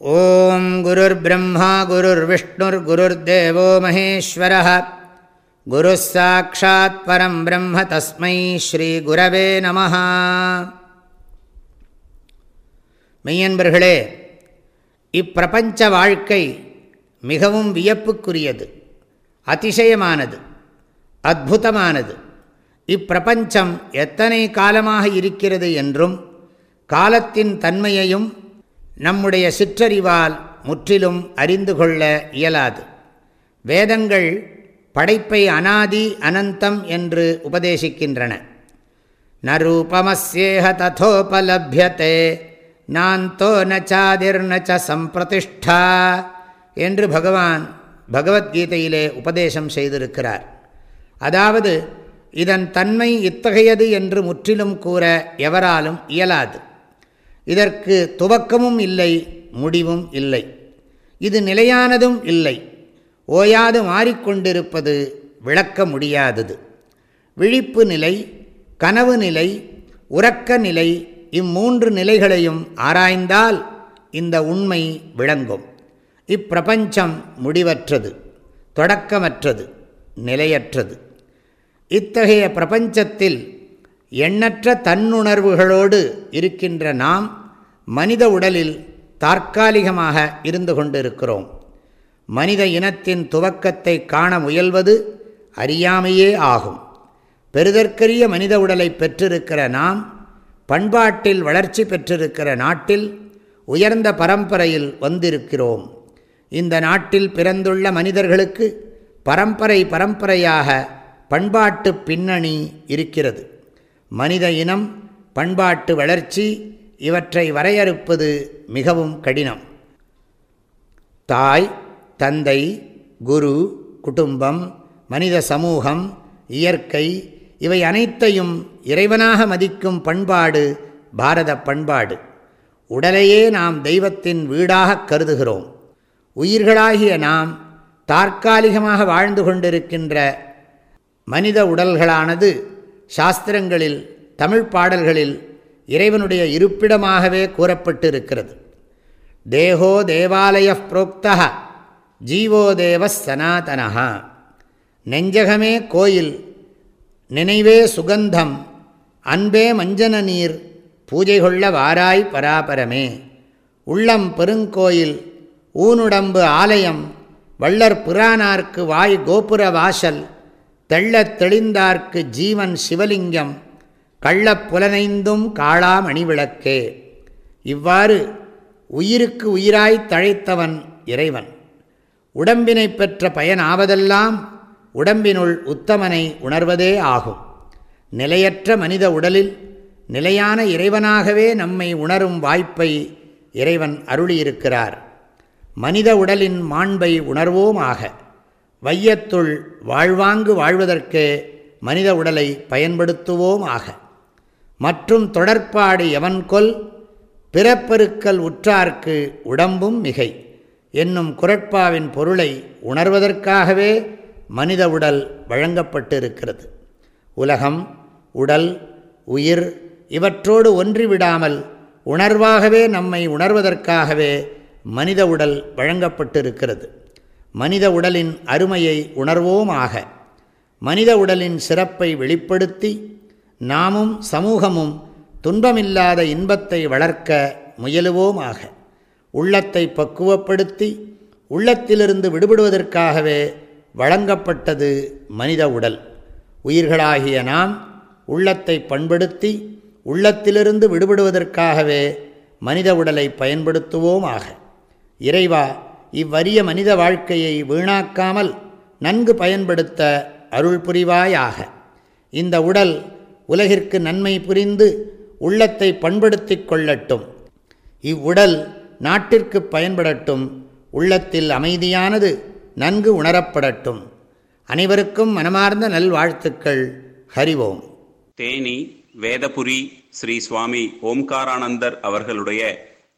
ஓம் குருர் பிரம்மா குருர் விஷ்ணுர் குருர்தேவோ மகேஸ்வரः குரு சாட்சாத் பரம் பிரம்ம தஸ்மை ஸ்ரீ குரவே நம மெய்யன்பர்களே இப்பிரபஞ்ச வாழ்க்கை மிகவும் வியப்புக்குரியது அதிசயமானது அற்புதமானது இப்பிரபஞ்சம் எத்தனை காலமாக இருக்கிறது என்றும் காலத்தின் தன்மையையும் நம்முடைய சிற்றறிவால் முற்றிலும் அறிந்து கொள்ள இயலாது. வேதங்கள் படைப்பை அனாதி அனந்தம் என்று உபதேசிக்கின்றன. நரூபமஸ்யேக ததோபலபியத்தே நாந்தோ நச்சாதிர் நச்ச சம்பிரதிஷ்டா என்று பகவான் பகவத்கீதையிலே உபதேசம் செய்திருக்கிறார். அதாவது இதன் தன்மை இத்தகையது என்று முற்றிலும் கூற எவராலும் இயலாது. இதற்கு துவக்கமும் இல்லை முடிவும் இல்லை. இது நிலையானதும் இல்லை. ஓயாது மாறிக்கொண்டிருப்பது விளக்க முடியாதது. விழிப்பு நிலை கனவு நிலை உறக்க நிலை இம்மூன்று நிலைகளையும் ஆராய்ந்தால் இந்த உண்மை விளங்கும். இப்பிரபஞ்சம் முடிவற்றது தொடக்கமற்றது நிலையற்றது. இத்தகைய பிரபஞ்சத்தில் எண்ணற்ற தன்னுணர்வுகளோடு இருக்கின்ற நாம் மனித உடலில் தற்காலிகமாக இருந்து கொண்டிருக்கிறோம். மனித இனத்தின் துவக்கத்தை காண முயல்வது அறியாமையே ஆகும். பெருதற்கரிய மனித உடலை பெற்றிருக்கிற நாம் பண்பாட்டில் வளர்ச்சி பெற்றிருக்கிற நாட்டில் உயர்ந்த பரம்பரையில் வந்திருக்கிறோம். இந்த நாட்டில் பிறந்துள்ள மனிதர்களுக்கு பரம்பரை பரம்பரையாக பண்பாட்டு பின்னணி இருக்கிறது. மனித இனம் பண்பாட்டு வளர்ச்சி இவற்றை வரையறுப்பது மிகவும் கடினம். தாய் தந்தை குரு குடும்பம் மனித சமூகம் இயற்கை இவை அனைத்தையும் இறைவனாக மதிக்கும் பண்பாடு பாரத பண்பாடு. உடலையே நாம் தெய்வத்தின் வீடாக கருதுகிறோம். உயிர்களாகிய நாம் தற்காலிகமாக வாழ்ந்து கொண்டிருக்கின்ற மனித உடல்களானது சாஸ்திரங்களில் தமிழ் பாடல்களில் இறைவனுடைய இருப்பிடமாகவே கூறப்பட்டிருக்கிறது. தேகோ தேவாலய புரோக்தா ஜீவோ தேவ சனாதனஹா. நெஞ்சகமே கோயில் நினைவே சுகந்தம் அன்பே மஞ்சன நீர் பூஜை கொள்ள வாராய் பராபரமே. உள்ளம் பெருங்கோயில் ஊனுடம்பு ஆலயம் வள்ளற் புராணார்க்கு வாய் கோபுர வாசல் தெள்ளத் தெளிந்தார்க்கு ஜீவன் சிவலிங்கம் கள்ளப் புலனைந்தும் காளாம் அணிவிளக்கே இவ்வாறு உயிருக்கு உயிராய் தழைத்தவன் இறைவன். உடம்பினை பெற்ற பயனாவதெல்லாம் உடம்பினுள் உத்தமனை உணர்வதே ஆகும். நிலையற்ற மனித உடலில் நிலையான இறைவனாகவே நம்மை உணரும் வாய்ப்பை இறைவன் அருளியிருக்கிறார். மனித உடலின் மாண்பை உணர்வோமாக. வையத்துள் வாழ்வாங்கு வாழ்வதற்கே மனித உடலை பயன்படுத்துவோம் ஆக மற்றும் தொடர்பாடு எவன்கொல் பிறப்பெருக்கல் உற்றார்க்கு உடம்பும் மிகை என்னும் குரட்பாவின் பொருளை உணர்வதற்காகவே மனித உடல் வழங்கப்பட்டிருக்கிறது. உலகம் உடல் உயிர் இவற்றோடு ஒன்றிவிடாமல் உணர்வாகவே நம்மை உணர்வதற்காகவே மனித உடல் வழங்கப்பட்டிருக்கிறது. மனித உடலின் அருமையை உணர்வோம் ஆக மனித உடலின் சிறப்பை வெளிப்படுத்தி நாமும் சமூகமும் துன்பமில்லாத இன்பத்தை வளர்க்க முயலுவோம் ஆக உள்ளத்தை பக்குவப்படுத்தி உள்ளத்திலிருந்து விடுபடுவதற்காகவே வழங்கப்பட்டது மனித உடல். உயிர்களாகிய நாம் உள்ளத்தை பண்படுத்தி உள்ளத்திலிருந்து விடுபடுவதற்காகவே மனித உடலை பயன்படுத்துவோம் ஆக இறைவா இவ்வரிய மனித வாழ்க்கையை வீணாக்காமல் நன்கு பயன்படுத்த அருள் புரிவாயாக இந்த உடல் உலகிற்கு நன்மை புரிந்து உள்ளத்தை பண்படுத்தி கொள்ளட்டும். இவ்வுடல் நாட்டிற்கு பயன்படட்டும் உள்ளத்தில் அமைதியானது நன்கு உணரப்படட்டும். அனைவருக்கும் மனமார்ந்த நல்வாழ்த்துக்கள் ஹரிவோம். தேனி வேதபுரி ஸ்ரீ சுவாமி ஓம்காரானந்தர் அவர்களுடைய